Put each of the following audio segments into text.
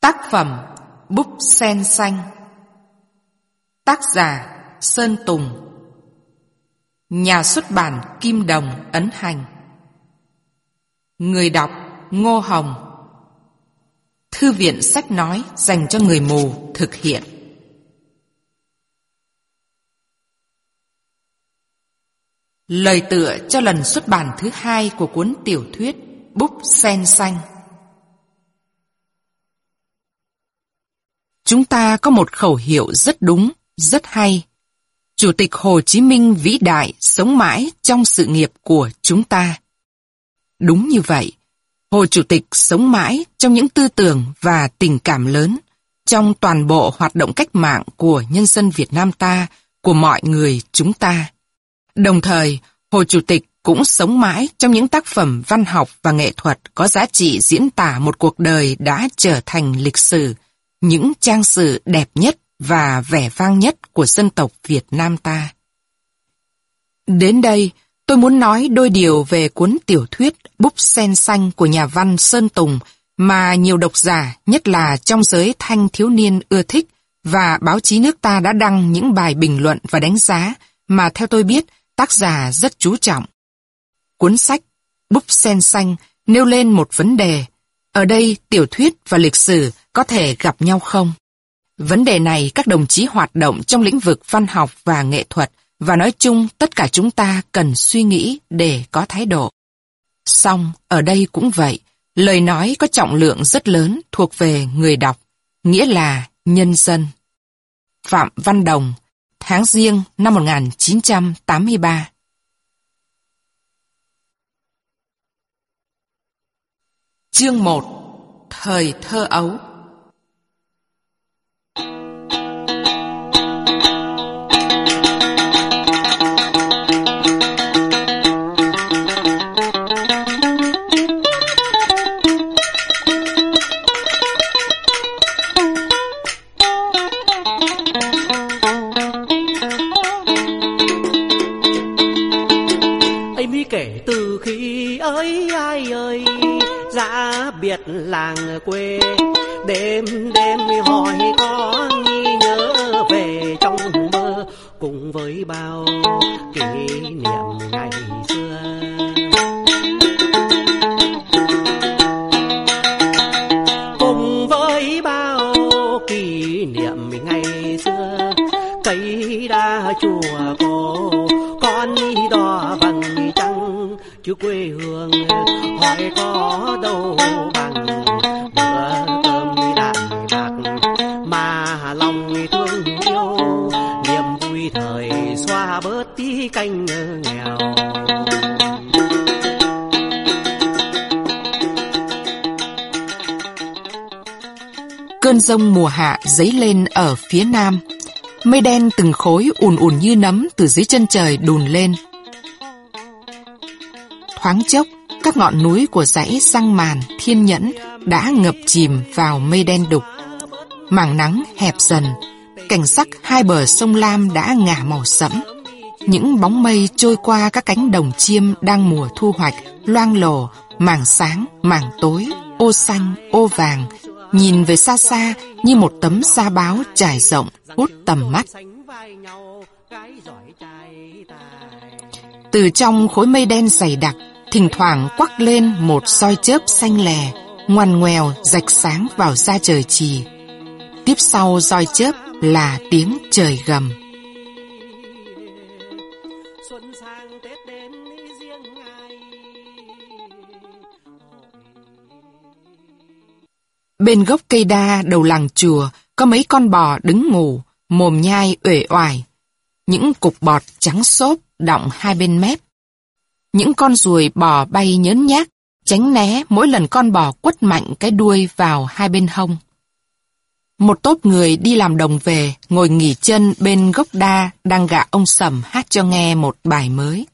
Tác phẩm Búp sen xanh. Tác giả Sơn Tùng. Nhà xuất bản Kim Đồng Ấn Hành. Người đọc Ngô Hồng. Thư viện sách nói dành cho người mù thực hiện. Lời tựa cho lần xuất bản thứ hai của cuốn tiểu thuyết Búp sen xanh. Chúng ta có một khẩu hiệu rất đúng, rất hay. Chủ tịch Hồ Chí Minh vĩ đại sống mãi trong sự nghiệp của chúng ta. Đúng như vậy, Hồ Chủ tịch sống mãi trong những tư tưởng và tình cảm lớn, trong toàn bộ hoạt động cách mạng của nhân dân Việt Nam ta, của mọi người chúng ta. Đồng thời, Hồ Chủ tịch cũng sống mãi trong những tác phẩm văn học và nghệ thuật có giá trị diễn tả một cuộc đời đã trở thành lịch sử, những trang sử đẹp nhất và vẻ vang nhất của dân tộc Việt Nam ta. Đến đây, tôi muốn nói đôi điều về cuốn tiểu thuyết Búp Sen Xanh của nhà văn Sơn Tùng mà nhiều độc giả, nhất là trong giới thanh thiếu niên ưa thích và báo chí nước ta đã đăng những bài bình luận và đánh giá mà theo tôi biết tác giả rất chú trọng. Cuốn sách Búp Sen Xanh nêu lên một vấn đề. Ở đây tiểu thuyết và lịch sử có thể gặp nhau không? Vấn đề này các đồng chí hoạt động trong lĩnh vực văn học và nghệ thuật và nói chung tất cả chúng ta cần suy nghĩ để có thái độ. Xong, ở đây cũng vậy, lời nói có trọng lượng rất lớn thuộc về người đọc, nghĩa là nhân dân. Phạm Văn Đồng, tháng riêng năm 1983 Chương 1 Thời thơ ấu làng quê. Đêm đêm hỏi có nghi nhớ về trong mơ cùng với bao kỷ niệm ngày xưa. Cùng với bao kỷ niệm ngày xưa, cây đa chùa cổ, con đi đò bằng trăng chứ quê hương hỏi con rông mùa hạ dấy lên ở phía nam Mây đen từng khối ùn ùn như nấm từ dưới chân trời đùn lên Thoáng chốc, các ngọn núi của dãy răng màn, thiên nhẫn đã ngập chìm vào mây đen đục. Mảng nắng hẹp dần, cảnh sắc hai bờ sông Lam đã ngả màu sẫm. Những bóng mây trôi qua các cánh đồng chiêm đang mùa thu hoạch, loang lổ, mảng sáng, mảng tối, ô xanh, ô vàng, nhìn về xa xa như một tấm sa báo trải rộng, hút tầm mắt. Từ trong khối mây đen dày đặc, thỉnh thoảng quắc lên một soi chớp xanh lè, ngoằn ngoèo rạch sáng vào da trời trì. Tiếp sau roi chớp là tiếng trời gầm. Bên gốc cây đa đầu làng chùa có mấy con bò đứng ngủ, mồm nhai uể oải. Những cục bọt trắng xốp đọng hai bên mép. Những con ruồi bò bay nhớn nhác, tránh né mỗi lần con bò quất mạnh cái đuôi vào hai bên hông. Một tốp người đi làm đồng về, ngồi nghỉ chân bên gốc đa đang gạ ông Sầm hát cho nghe một bài mới.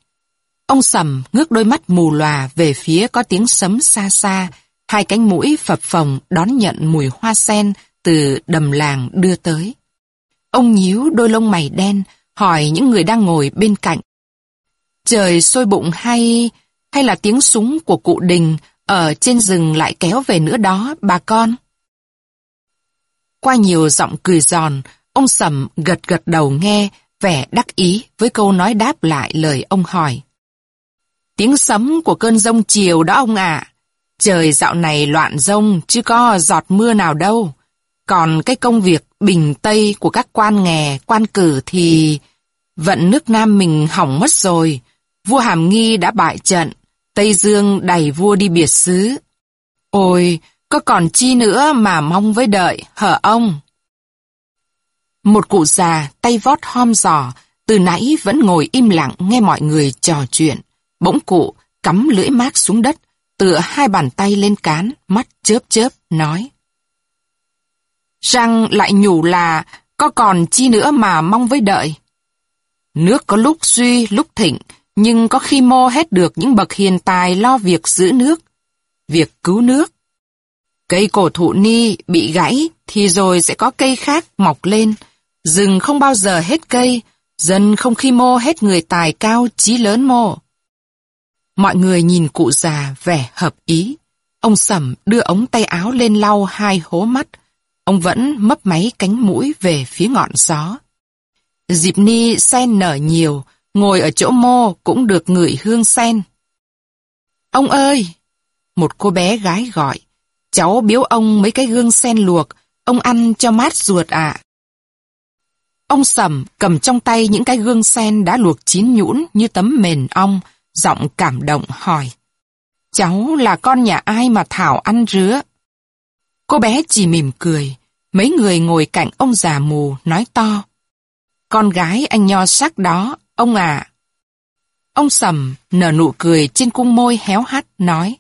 Ông Sầm ngước đôi mắt mù lòa về phía có tiếng sấm xa xa, hai cánh mũi phập phồng đón nhận mùi hoa sen từ đầm làng đưa tới. Ông nhíu đôi lông mày đen, hỏi những người đang ngồi bên cạnh. Trời sôi bụng hay, hay là tiếng súng của cụ đình ở trên rừng lại kéo về nữa đó, bà con? qua nhiều giọng cười giòn, ông Sầm gật gật đầu nghe, vẻ đắc ý với câu nói đáp lại lời ông hỏi. Tiếng sấm của cơn rông chiều đó ông ạ. Trời dạo này loạn rông chứ có giọt mưa nào đâu. Còn cái công việc bình tây của các quan nghè, quan cử thì... Vận nước Nam mình hỏng mất rồi. Vua Hàm Nghi đã bại trận. Tây Dương đẩy vua đi biệt xứ. Ôi, có còn chi nữa mà mong với đợi, hở ông? Một cụ già, tay vót hom giò, từ nãy vẫn ngồi im lặng nghe mọi người trò chuyện. Bỗng cụ cắm lưỡi mát xuống đất, tựa hai bàn tay lên cán, mắt chớp chớp, nói. Răng lại nhủ là có còn chi nữa mà mong với đợi. Nước có lúc suy, lúc thịnh, nhưng có khi mô hết được những bậc hiền tài lo việc giữ nước, việc cứu nước. Cây cổ thụ ni bị gãy thì rồi sẽ có cây khác mọc lên. Rừng không bao giờ hết cây, dân không khi mô hết người tài cao trí lớn mô. Mọi người nhìn cụ già vẻ hợp ý. Ông Sầm đưa ống tay áo lên lau hai hố mắt. Ông vẫn mấp máy cánh mũi về phía ngọn gió. Dịp ni sen nở nhiều, ngồi ở chỗ mô cũng được ngửi hương sen. Ông ơi! Một cô bé gái gọi. Cháu biếu ông mấy cái gương sen luộc, ông ăn cho mát ruột ạ. Ông Sầm cầm trong tay những cái gương sen đã luộc chín nhũn như tấm mền ong, giọng cảm động hỏi. Cháu là con nhà ai mà Thảo ăn rứa? Cô bé chỉ mỉm cười, mấy người ngồi cạnh ông già mù nói to. Con gái anh nho sắc đó, ông à. Ông Sầm nở nụ cười trên cung môi héo hắt nói.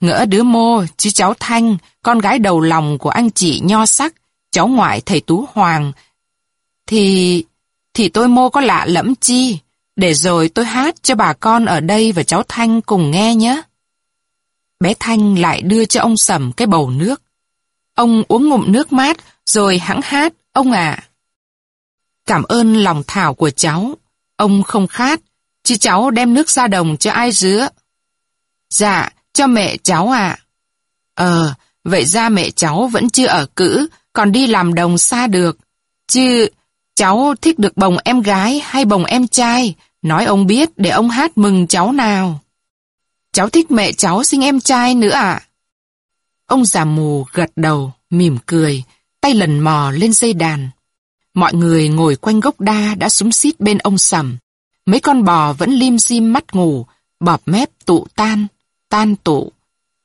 Ngỡ đứa mô, chứ cháu Thanh, con gái đầu lòng của anh chị nho sắc, cháu ngoại thầy Tú Hoàng. Thì... thì tôi mô có lạ lẫm chi, để rồi tôi hát cho bà con ở đây và cháu Thanh cùng nghe nhé. Bé Thanh lại đưa cho ông Sầm cái bầu nước. Ông uống ngụm nước mát, rồi hãng hát, ông ạ. Cảm ơn lòng thảo của cháu. Ông không khát, chứ cháu đem nước ra đồng cho ai dứa. Dạ, cho mẹ cháu ạ. Ờ, vậy ra mẹ cháu vẫn chưa ở cữ, còn đi làm đồng xa được. Chứ cháu thích được bồng em gái hay bồng em trai, nói ông biết để ông hát mừng cháu nào. Cháu thích mẹ cháu sinh em trai nữa ạ. Ông già mù gật đầu, mỉm cười, tay lần mò lên dây đàn. Mọi người ngồi quanh gốc đa đã súng xít bên ông sầm. Mấy con bò vẫn lim dim mắt ngủ, bọp mép tụ tan, tan tụ.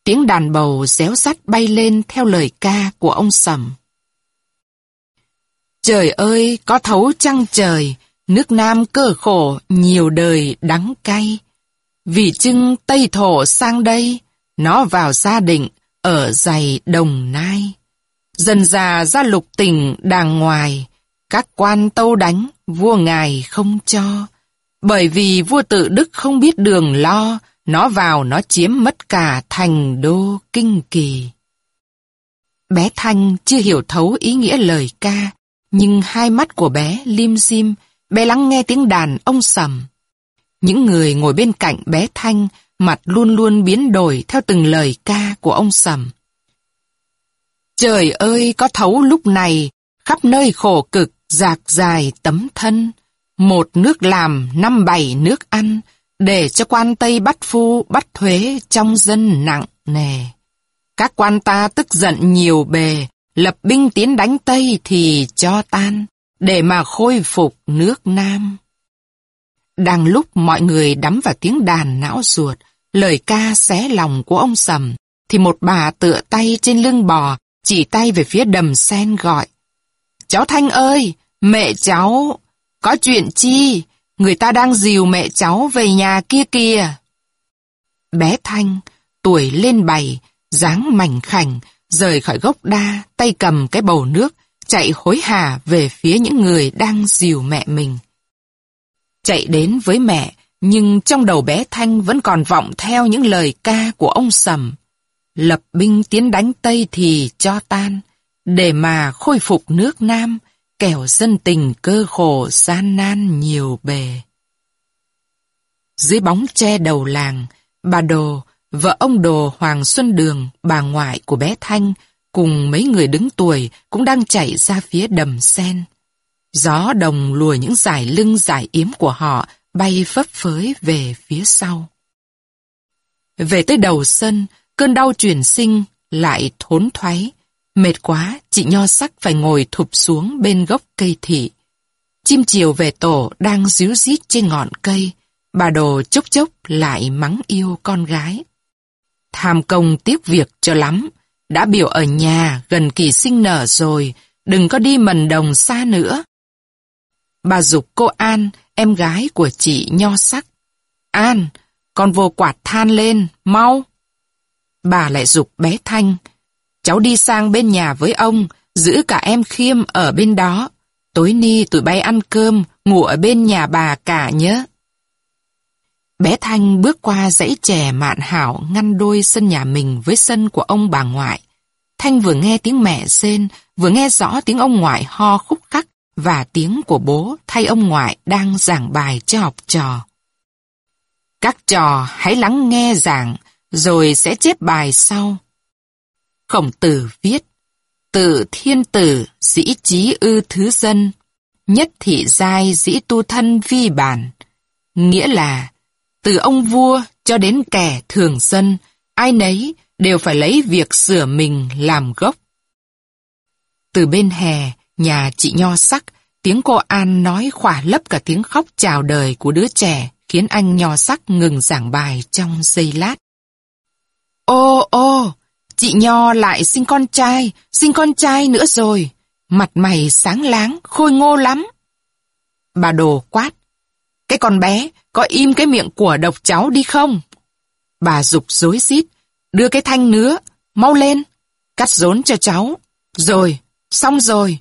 Tiếng đàn bầu réo rắt bay lên theo lời ca của ông sầm. Trời ơi, có thấu trăng trời, nước Nam cơ khổ, nhiều đời đắng cay. Vì chưng Tây Thổ sang đây, nó vào gia định, ở dày đồng nai. Dần già ra lục tỉnh đàng ngoài, các quan tâu đánh, vua ngài không cho. Bởi vì vua tự đức không biết đường lo, nó vào nó chiếm mất cả thành đô kinh kỳ. Bé Thanh chưa hiểu thấu ý nghĩa lời ca, nhưng hai mắt của bé lim dim, bé lắng nghe tiếng đàn ông sầm. Những người ngồi bên cạnh bé Thanh, mặt luôn luôn biến đổi theo từng lời ca của ông sầm. Trời ơi, có thấu lúc này, khắp nơi khổ cực, dạc dài tấm thân, một nước làm, năm bảy nước ăn, để cho quan Tây bắt phu bắt thuế trong dân nặng nề. Các quan ta tức giận nhiều bề, lập binh tiến đánh Tây thì cho tan, để mà khôi phục nước Nam. Đang lúc mọi người đắm vào tiếng đàn não ruột, lời ca xé lòng của ông Sầm, thì một bà tựa tay trên lưng bò, chỉ tay về phía đầm sen gọi. Cháu Thanh ơi, mẹ cháu, có chuyện chi? Người ta đang dìu mẹ cháu về nhà kia kìa. Bé Thanh, tuổi lên bảy, dáng mảnh khảnh, rời khỏi gốc đa, tay cầm cái bầu nước, chạy hối hả về phía những người đang dìu mẹ mình. Chạy đến với mẹ, nhưng trong đầu bé Thanh vẫn còn vọng theo những lời ca của ông Sầm. Lập binh tiến đánh Tây thì cho tan, để mà khôi phục nước Nam, kẻo dân tình cơ khổ gian nan nhiều bề. Dưới bóng tre đầu làng, bà Đồ, vợ ông Đồ Hoàng Xuân Đường, bà ngoại của bé Thanh, cùng mấy người đứng tuổi cũng đang chạy ra phía đầm sen. Gió đồng lùa những dải lưng dải yếm của họ bay phấp phới về phía sau. Về tới đầu sân, cơn đau chuyển sinh lại thốn thoái. Mệt quá, chị Nho sắc phải ngồi thụp xuống bên gốc cây thị. Chim chiều về tổ đang díu dít trên ngọn cây. Bà đồ chốc chốc lại mắng yêu con gái. Tham công tiếc việc cho lắm. Đã biểu ở nhà gần kỳ sinh nở rồi, đừng có đi mần đồng xa nữa. Bà dục cô An, em gái của chị Nho Sắc. An, con vô quạt than lên, mau. Bà lại dục bé Thanh. Cháu đi sang bên nhà với ông, giữ cả em Khiêm ở bên đó. Tối ni tụi bay ăn cơm, ngủ ở bên nhà bà cả nhớ. Bé Thanh bước qua dãy chè mạn hảo ngăn đôi sân nhà mình với sân của ông bà ngoại. Thanh vừa nghe tiếng mẹ rên, vừa nghe rõ tiếng ông ngoại ho khúc khắc và tiếng của bố thay ông ngoại đang giảng bài cho học trò. Các trò hãy lắng nghe giảng, rồi sẽ chép bài sau. Khổng tử viết, Tự thiên tử, dĩ trí ư thứ dân, nhất thị giai dĩ tu thân vi bản. Nghĩa là, từ ông vua cho đến kẻ thường dân, ai nấy đều phải lấy việc sửa mình làm gốc. Từ bên hè, nhà chị Nho sắc, tiếng cô An nói khỏa lấp cả tiếng khóc chào đời của đứa trẻ, khiến anh Nho sắc ngừng giảng bài trong giây lát. Ô ô, chị Nho lại sinh con trai, sinh con trai nữa rồi. Mặt mày sáng láng, khôi ngô lắm. Bà đồ quát. Cái con bé, có im cái miệng của độc cháu đi không? Bà dục dối xít, đưa cái thanh nứa, mau lên, cắt rốn cho cháu. Rồi, xong rồi,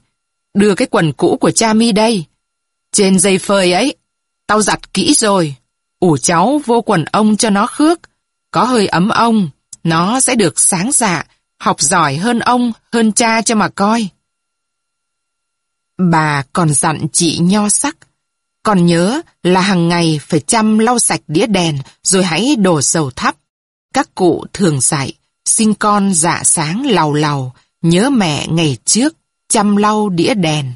đưa cái quần cũ của cha mi đây. Trên dây phơi ấy, tao giặt kỹ rồi, ủ cháu vô quần ông cho nó khước, có hơi ấm ông, nó sẽ được sáng dạ, học giỏi hơn ông, hơn cha cho mà coi. Bà còn dặn chị nho sắc, còn nhớ là hàng ngày phải chăm lau sạch đĩa đèn rồi hãy đổ dầu thắp. Các cụ thường dạy, sinh con dạ sáng lầu lầu, nhớ mẹ ngày trước, chăm lau đĩa đèn.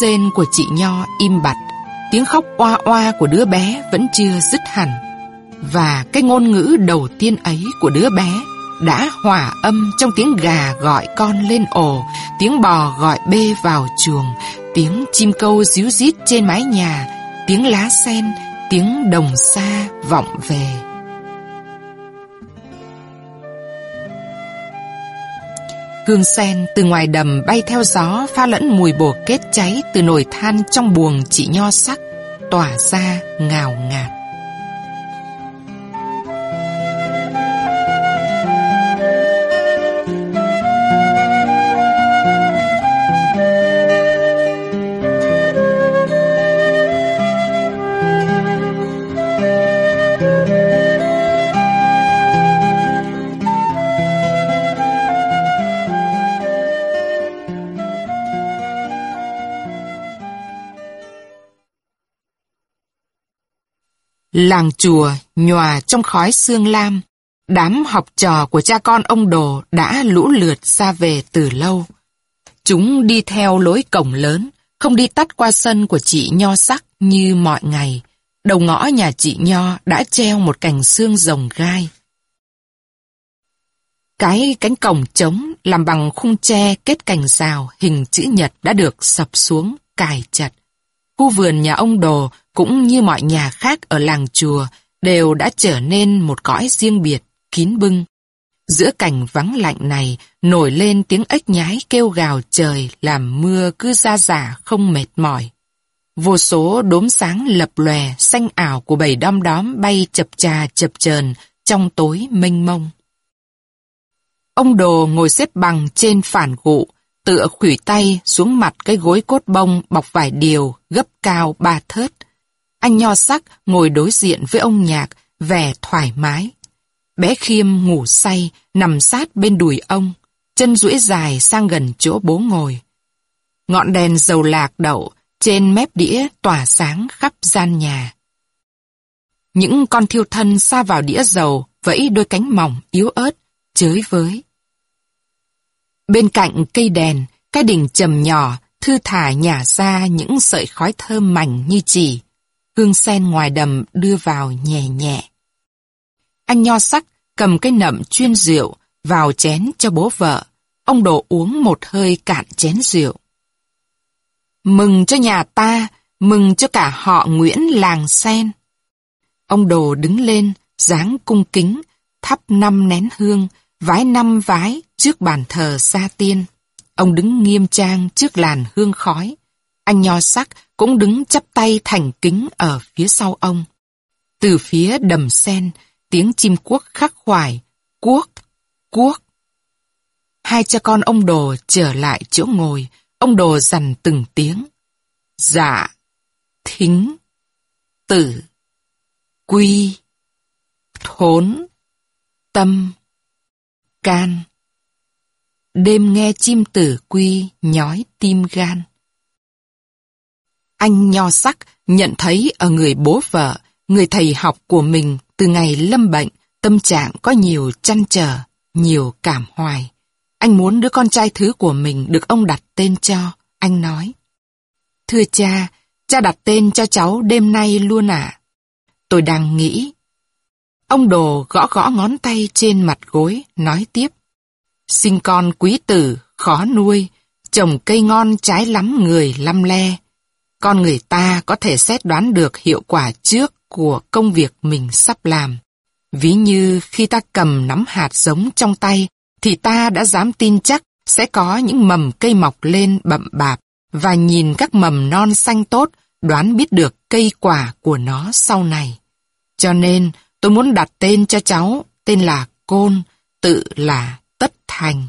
Rên của chị Nho im bặt, tiếng khóc oa oa của đứa bé vẫn chưa dứt hẳn. Và cái ngôn ngữ đầu tiên ấy của đứa bé đã hòa âm trong tiếng gà gọi con lên ổ, tiếng bò gọi bê vào chuồng, tiếng chim câu ríu rít trên mái nhà, tiếng lá sen, tiếng đồng xa vọng về. Hương sen từ ngoài đầm bay theo gió pha lẫn mùi bồ kết cháy từ nồi than trong buồng chị nho sắc, tỏa ra ngào ngạt. Làng chùa nhòa trong khói xương lam, đám học trò của cha con ông Đồ đã lũ lượt ra về từ lâu. Chúng đi theo lối cổng lớn, không đi tắt qua sân của chị Nho sắc như mọi ngày. Đầu ngõ nhà chị Nho đã treo một cành xương rồng gai. Cái cánh cổng trống làm bằng khung tre kết cành rào hình chữ nhật đã được sập xuống, cài chặt. Khu vườn nhà ông Đồ cũng như mọi nhà khác ở làng chùa đều đã trở nên một cõi riêng biệt, kín bưng. Giữa cảnh vắng lạnh này nổi lên tiếng ếch nhái kêu gào trời làm mưa cứ ra giả không mệt mỏi. Vô số đốm sáng lập lòe xanh ảo của bầy đom đóm bay chập trà chập chờn trong tối mênh mông. Ông đồ ngồi xếp bằng trên phản gụ, tựa khủy tay xuống mặt cái gối cốt bông bọc vải điều gấp cao ba thớt. Anh nho sắc ngồi đối diện với ông nhạc, vẻ thoải mái. Bé Khiêm ngủ say, nằm sát bên đùi ông, chân duỗi dài sang gần chỗ bố ngồi. Ngọn đèn dầu lạc đậu trên mép đĩa tỏa sáng khắp gian nhà. Những con thiêu thân xa vào đĩa dầu vẫy đôi cánh mỏng yếu ớt, chới với. Bên cạnh cây đèn, cái đỉnh trầm nhỏ, thư thả nhả ra những sợi khói thơm mảnh như chỉ. Hương sen ngoài đầm đưa vào nhẹ nhẹ. Anh nho sắc cầm cái nậm chuyên rượu vào chén cho bố vợ. Ông đổ uống một hơi cạn chén rượu. Mừng cho nhà ta, mừng cho cả họ Nguyễn làng sen. Ông đồ đứng lên, dáng cung kính, thắp năm nén hương, vái năm vái trước bàn thờ sa tiên. Ông đứng nghiêm trang trước làn hương khói. Anh nho sắc cũng đứng chắp tay thành kính ở phía sau ông. Từ phía đầm sen, tiếng chim cuốc khắc khoải, cuốc, cuốc. Hai cha con ông đồ trở lại chỗ ngồi, ông đồ dằn từng tiếng. Dạ, thính, tử, quy, thốn, tâm, can. Đêm nghe chim tử quy nhói tim gan. Anh nho sắc nhận thấy ở người bố vợ, người thầy học của mình từ ngày lâm bệnh, tâm trạng có nhiều chăn trở, nhiều cảm hoài. Anh muốn đứa con trai thứ của mình được ông đặt tên cho. Anh nói, Thưa cha, cha đặt tên cho cháu đêm nay luôn à? Tôi đang nghĩ. Ông đồ gõ gõ ngón tay trên mặt gối, nói tiếp. Sinh con quý tử, khó nuôi, trồng cây ngon trái lắm người lăm le. Con người ta có thể xét đoán được hiệu quả trước của công việc mình sắp làm. Ví như khi ta cầm nắm hạt giống trong tay, thì ta đã dám tin chắc sẽ có những mầm cây mọc lên bậm bạp và nhìn các mầm non xanh tốt đoán biết được cây quả của nó sau này. Cho nên tôi muốn đặt tên cho cháu tên là Côn, tự là Tất Thành.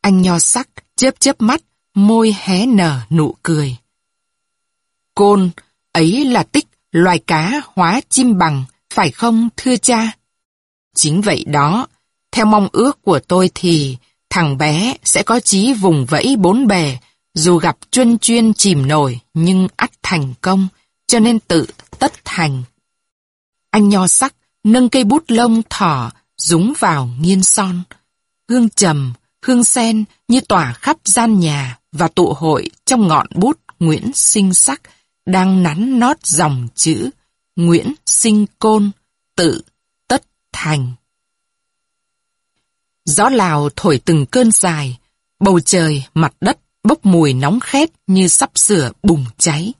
Anh nho sắc chớp chớp mắt, môi hé nở nụ cười. Côn, ấy là tích loài cá hóa chim bằng, phải không thưa cha? Chính vậy đó, theo mong ước của tôi thì thằng bé sẽ có chí vùng vẫy bốn bề, dù gặp chuyên chuyên chìm nổi nhưng ắt thành công, cho nên tự tất thành. Anh nho sắc nâng cây bút lông thỏ dúng vào nghiên son. Hương trầm, hương sen như tỏa khắp gian nhà và tụ hội trong ngọn bút Nguyễn Sinh Sắc đang nắn nót dòng chữ Nguyễn Sinh Côn, tự, tất, thành. Gió Lào thổi từng cơn dài, bầu trời, mặt đất bốc mùi nóng khét như sắp sửa bùng cháy.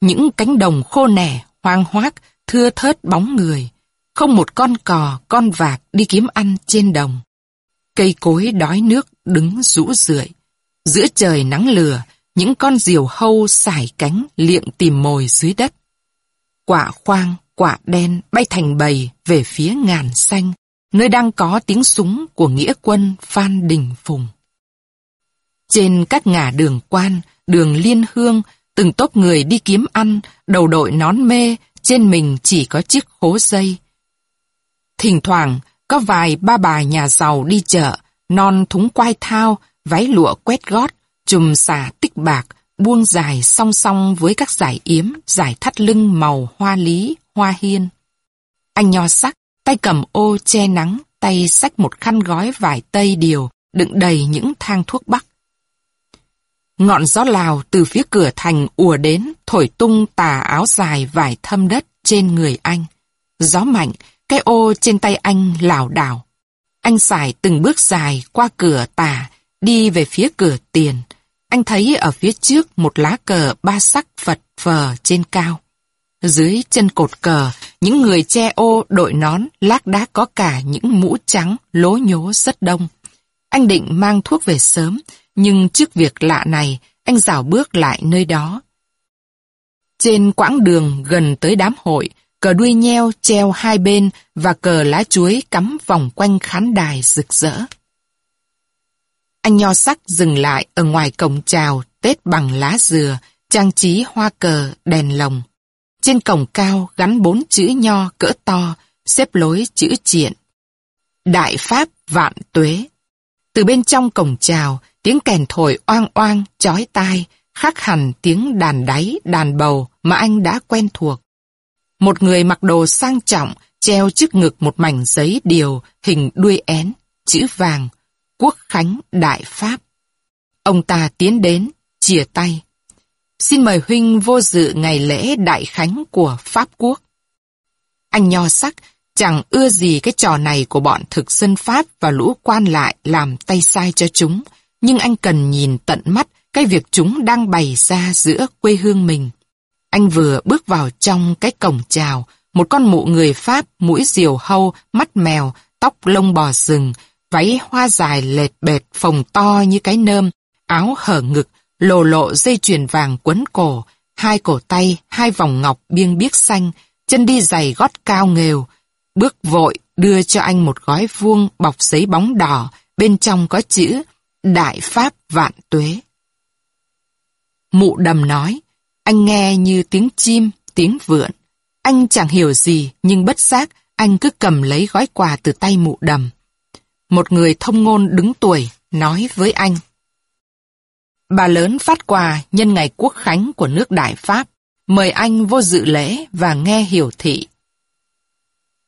Những cánh đồng khô nẻ, hoang hoác, thưa thớt bóng người. Không một con cò, con vạc đi kiếm ăn trên đồng. Cây cối đói nước đứng rũ rượi. Giữa trời nắng lửa, những con diều hâu xải cánh liệng tìm mồi dưới đất. Quả khoang, quả đen bay thành bầy về phía ngàn xanh, nơi đang có tiếng súng của nghĩa quân Phan Đình Phùng. Trên các ngả đường quan, đường liên hương, từng tốp người đi kiếm ăn, đầu đội nón mê, trên mình chỉ có chiếc khố dây. Thỉnh thoảng, có vài ba bà nhà giàu đi chợ, non thúng quai thao, váy lụa quét gót, chùm xà tích bạc, buông dài song song với các giải yếm, giải thắt lưng màu hoa lý, hoa hiên. Anh nho sắc, tay cầm ô che nắng, tay xách một khăn gói vải tây điều, đựng đầy những thang thuốc bắc. Ngọn gió lào từ phía cửa thành ùa đến, thổi tung tà áo dài vải thâm đất trên người anh. Gió mạnh, cái ô trên tay anh lảo đảo. Anh xài từng bước dài qua cửa tà, đi về phía cửa tiền. Anh thấy ở phía trước một lá cờ ba sắc phật phờ trên cao. Dưới chân cột cờ, những người che ô đội nón lác đác có cả những mũ trắng lố nhố rất đông. Anh định mang thuốc về sớm, nhưng trước việc lạ này, anh dảo bước lại nơi đó. Trên quãng đường gần tới đám hội, cờ đuôi nheo treo hai bên và cờ lá chuối cắm vòng quanh khán đài rực rỡ. Anh nho sắc dừng lại ở ngoài cổng chào Tết bằng lá dừa, trang trí hoa cờ, đèn lồng. Trên cổng cao gắn bốn chữ nho cỡ to, xếp lối chữ triện. Đại Pháp vạn tuế. Từ bên trong cổng chào, tiếng kèn thổi oang oang, chói tai, khác hẳn tiếng đàn đáy, đàn bầu mà anh đã quen thuộc. Một người mặc đồ sang trọng, treo trước ngực một mảnh giấy điều hình đuôi én, chữ vàng, quốc khánh đại pháp. Ông ta tiến đến, chìa tay. Xin mời huynh vô dự ngày lễ đại khánh của Pháp Quốc. Anh nho sắc chẳng ưa gì cái trò này của bọn thực dân Pháp và lũ quan lại làm tay sai cho chúng, nhưng anh cần nhìn tận mắt cái việc chúng đang bày ra giữa quê hương mình. Anh vừa bước vào trong cái cổng chào, một con mụ người Pháp, mũi diều hâu, mắt mèo, tóc lông bò rừng, váy hoa dài lệch bệt phồng to như cái nơm, áo hở ngực, lồ lộ dây chuyền vàng quấn cổ, hai cổ tay, hai vòng ngọc biêng biếc xanh, chân đi giày gót cao nghều. Bước vội đưa cho anh một gói vuông bọc giấy bóng đỏ, bên trong có chữ Đại Pháp Vạn Tuế. Mụ đầm nói, anh nghe như tiếng chim, tiếng vượn. Anh chẳng hiểu gì, nhưng bất giác, anh cứ cầm lấy gói quà từ tay mụ đầm. Một người thông ngôn đứng tuổi, nói với anh. Bà lớn phát quà nhân ngày quốc khánh của nước Đại Pháp, mời anh vô dự lễ và nghe hiểu thị.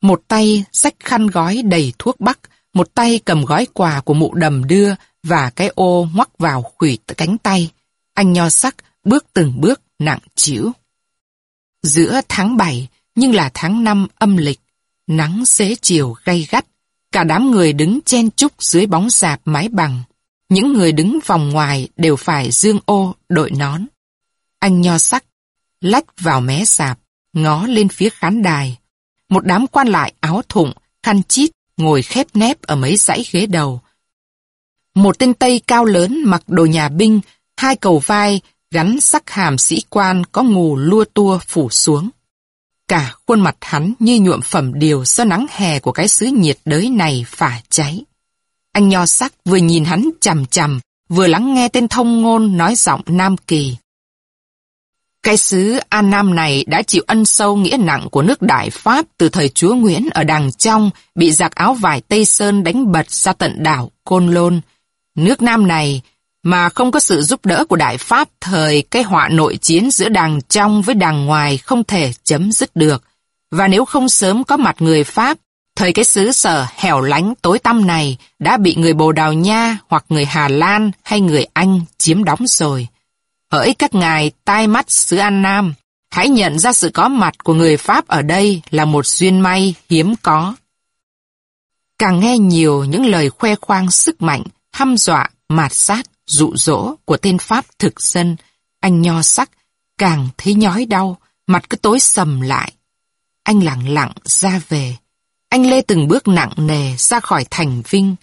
Một tay xách khăn gói đầy thuốc bắc, một tay cầm gói quà của mụ đầm đưa và cái ô ngoắc vào khủy cánh tay. Anh nho sắc bước từng bước nặng chịu. Giữa tháng 7 nhưng là tháng 5 âm lịch, nắng xế chiều gay gắt, cả đám người đứng chen chúc dưới bóng sạp mái bằng. Những người đứng vòng ngoài đều phải dương ô, đội nón. Anh nho sắc, lách vào mé sạp, ngó lên phía khán đài. Một đám quan lại áo thụng, khăn chít, ngồi khép nép ở mấy dãy ghế đầu. Một tên Tây cao lớn mặc đồ nhà binh, hai cầu vai, gắn sắc hàm sĩ quan có ngù lua tua phủ xuống. Cả khuôn mặt hắn như nhuộm phẩm điều do nắng hè của cái xứ nhiệt đới này phả cháy. Anh nho sắc vừa nhìn hắn chằm chằm, vừa lắng nghe tên thông ngôn nói giọng Nam Kỳ. Cái xứ An Nam này đã chịu ân sâu nghĩa nặng của nước Đại Pháp từ thời chúa Nguyễn ở đằng trong, bị giặc áo vải Tây Sơn đánh bật ra tận đảo Côn Lôn. Nước Nam này, mà không có sự giúp đỡ của Đại Pháp thời cái họa nội chiến giữa đằng trong với đằng ngoài không thể chấm dứt được. Và nếu không sớm có mặt người Pháp, Thời cái xứ sở hẻo lánh tối tăm này đã bị người Bồ Đào Nha hoặc người Hà Lan hay người Anh chiếm đóng rồi. Hỡi các ngài tai mắt xứ An Nam, hãy nhận ra sự có mặt của người Pháp ở đây là một duyên may hiếm có. Càng nghe nhiều những lời khoe khoang sức mạnh, hăm dọa, mạt sát, dụ dỗ của tên Pháp thực dân, anh nho sắc, càng thấy nhói đau, mặt cứ tối sầm lại. Anh lặng lặng ra về anh Lê từng bước nặng nề ra khỏi thành Vinh.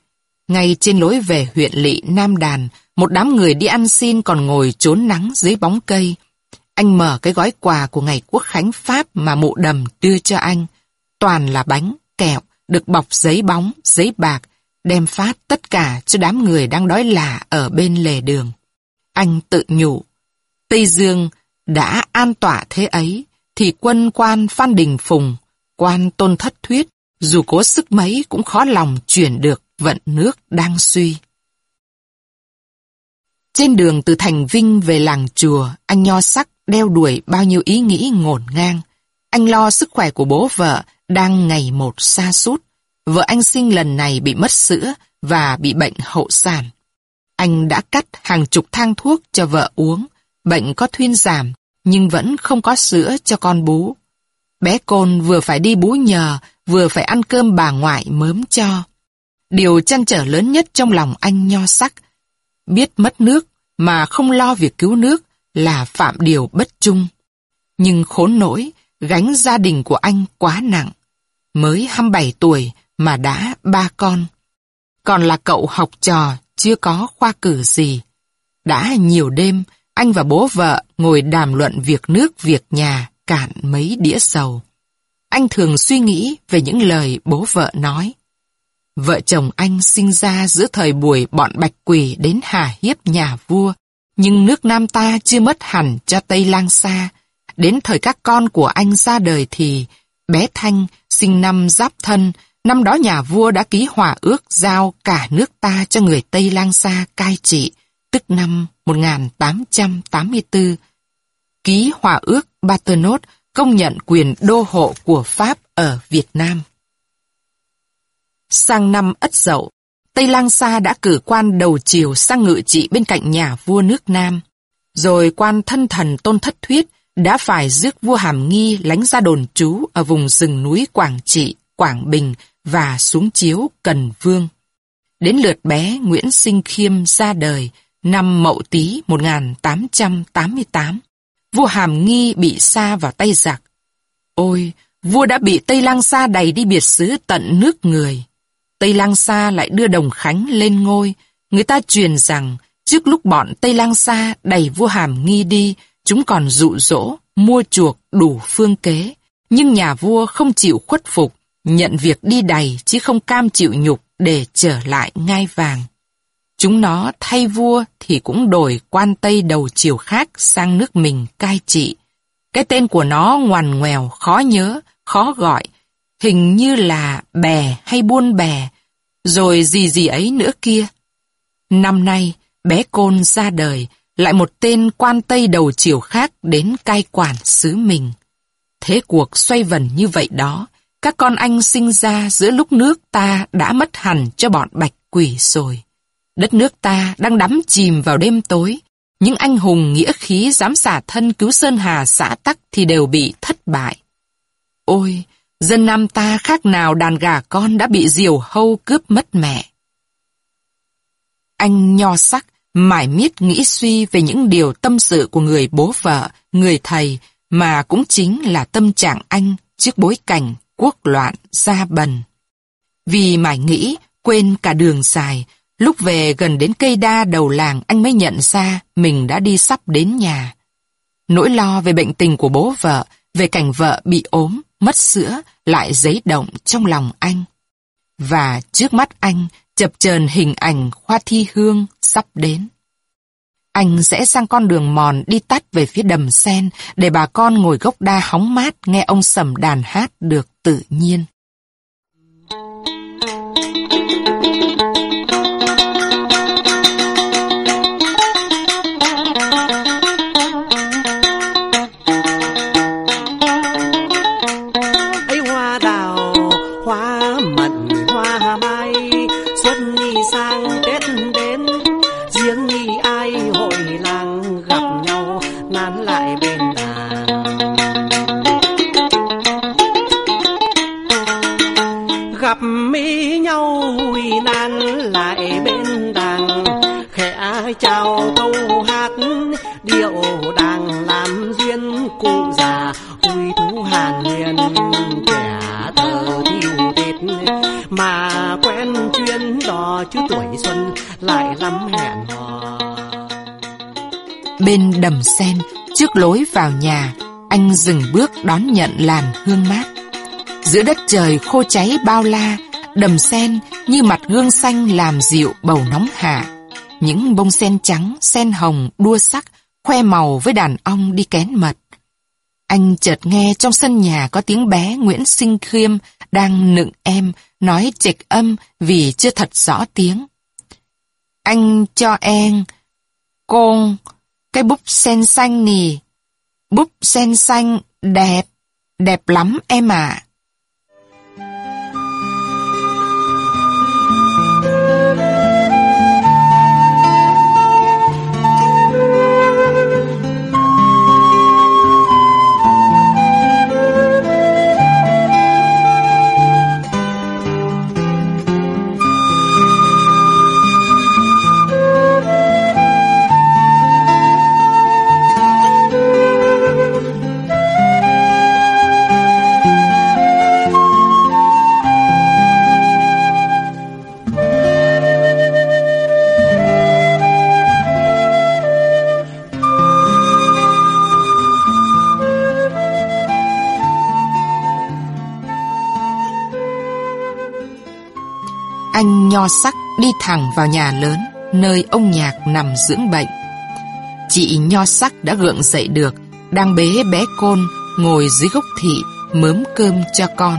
Ngay trên lối về huyện lỵ Nam Đàn, một đám người đi ăn xin còn ngồi trốn nắng dưới bóng cây. Anh mở cái gói quà của ngày quốc khánh Pháp mà mụ đầm đưa cho anh. Toàn là bánh, kẹo, được bọc giấy bóng, giấy bạc, đem phát tất cả cho đám người đang đói lạ ở bên lề đường. Anh tự nhủ, Tây Dương đã an tỏa thế ấy, thì quân quan Phan Đình Phùng, quan Tôn Thất Thuyết, dù cố sức mấy cũng khó lòng chuyển được vận nước đang suy. Trên đường từ thành Vinh về làng chùa, anh Nho Sắc đeo đuổi bao nhiêu ý nghĩ ngổn ngang. Anh lo sức khỏe của bố vợ đang ngày một xa sút Vợ anh sinh lần này bị mất sữa và bị bệnh hậu sản. Anh đã cắt hàng chục thang thuốc cho vợ uống, bệnh có thuyên giảm, nhưng vẫn không có sữa cho con bú. Bé Côn vừa phải đi bú nhờ, vừa phải ăn cơm bà ngoại mớm cho. Điều chăn trở lớn nhất trong lòng anh nho sắc, biết mất nước mà không lo việc cứu nước là phạm điều bất trung. Nhưng khốn nỗi, gánh gia đình của anh quá nặng. Mới 27 tuổi mà đã ba con. Còn là cậu học trò, chưa có khoa cử gì. Đã nhiều đêm, anh và bố vợ ngồi đàm luận việc nước việc nhà cạn mấy đĩa sầu. Anh thường suy nghĩ về những lời bố vợ nói. Vợ chồng anh sinh ra giữa thời buổi bọn bạch quỷ đến hà hiếp nhà vua, nhưng nước Nam ta chưa mất hẳn cho Tây Lang xa. Đến thời các con của anh ra đời thì, bé Thanh sinh năm Giáp Thân, năm đó nhà vua đã ký hòa ước giao cả nước ta cho người Tây Lang Sa cai trị, tức năm 1884. Ký hòa ước Baternot công nhận quyền đô hộ của Pháp ở Việt Nam. Sang năm Ất Dậu, Tây Lang Sa đã cử quan đầu triều sang ngự trị bên cạnh nhà vua nước Nam. Rồi quan thân thần Tôn Thất Thuyết đã phải rước vua Hàm Nghi lánh ra đồn trú ở vùng rừng núi Quảng Trị, Quảng Bình và xuống chiếu Cần Vương. Đến lượt bé Nguyễn Sinh Khiêm ra đời năm Mậu Tý 1888. Vua Hàm Nghi bị xa vào tay giặc. Ôi, vua đã bị Tây Lang Sa đầy đi biệt xứ tận nước người. Tây Lang Sa lại đưa Đồng Khánh lên ngôi. Người ta truyền rằng, trước lúc bọn Tây Lang Sa đẩy vua Hàm Nghi đi, chúng còn dụ dỗ, mua chuộc đủ phương kế. Nhưng nhà vua không chịu khuất phục, nhận việc đi đầy chứ không cam chịu nhục để trở lại ngai vàng. Chúng nó thay vua thì cũng đổi quan Tây đầu chiều khác sang nước mình cai trị. Cái tên của nó ngoằn ngoèo, khó nhớ, khó gọi, hình như là bè hay buôn bè, rồi gì gì ấy nữa kia. Năm nay, bé Côn ra đời, lại một tên quan Tây đầu chiều khác đến cai quản xứ mình. Thế cuộc xoay vần như vậy đó, các con anh sinh ra giữa lúc nước ta đã mất hẳn cho bọn bạch quỷ rồi. Đất nước ta đang đắm chìm vào đêm tối. Những anh hùng nghĩa khí dám xả thân cứu Sơn Hà xã Tắc thì đều bị thất bại. Ôi, dân Nam ta khác nào đàn gà con đã bị diều hâu cướp mất mẹ. Anh nho sắc, mải miết nghĩ suy về những điều tâm sự của người bố vợ, người thầy, mà cũng chính là tâm trạng anh trước bối cảnh quốc loạn gia bần. Vì mải nghĩ, quên cả đường dài, Lúc về gần đến cây đa đầu làng anh mới nhận ra mình đã đi sắp đến nhà. Nỗi lo về bệnh tình của bố vợ, về cảnh vợ bị ốm, mất sữa lại giấy động trong lòng anh. Và trước mắt anh chập chờn hình ảnh khoa thi hương sắp đến. Anh sẽ sang con đường mòn đi tắt về phía đầm sen để bà con ngồi gốc đa hóng mát nghe ông sầm đàn hát được tự nhiên. Theo câu hát, điệu đang làm duyên cụ già vui thú hàn liền trẻ thơ thiêu tết mà quen chuyên đò chứ tuổi xuân lại lắm hẹn hò. Bên đầm sen, trước lối vào nhà, anh dừng bước đón nhận làn hương mát. Giữa đất trời khô cháy bao la, đầm sen như mặt gương xanh làm dịu bầu nóng hạ. Những bông sen trắng, sen hồng, đua sắc, khoe màu với đàn ong đi kén mật. Anh chợt nghe trong sân nhà có tiếng bé Nguyễn Sinh Khiêm đang nựng em, nói trịch âm vì chưa thật rõ tiếng. Anh cho em, con, cái búp sen xanh nì. Búp sen xanh đẹp, đẹp lắm em ạ. Nho sắc đi thẳng vào nhà lớn, nơi ông nhạc nằm dưỡng bệnh. Chị nho sắc đã gượng dậy được, đang bế bé côn, ngồi dưới gốc thị, mớm cơm cho con.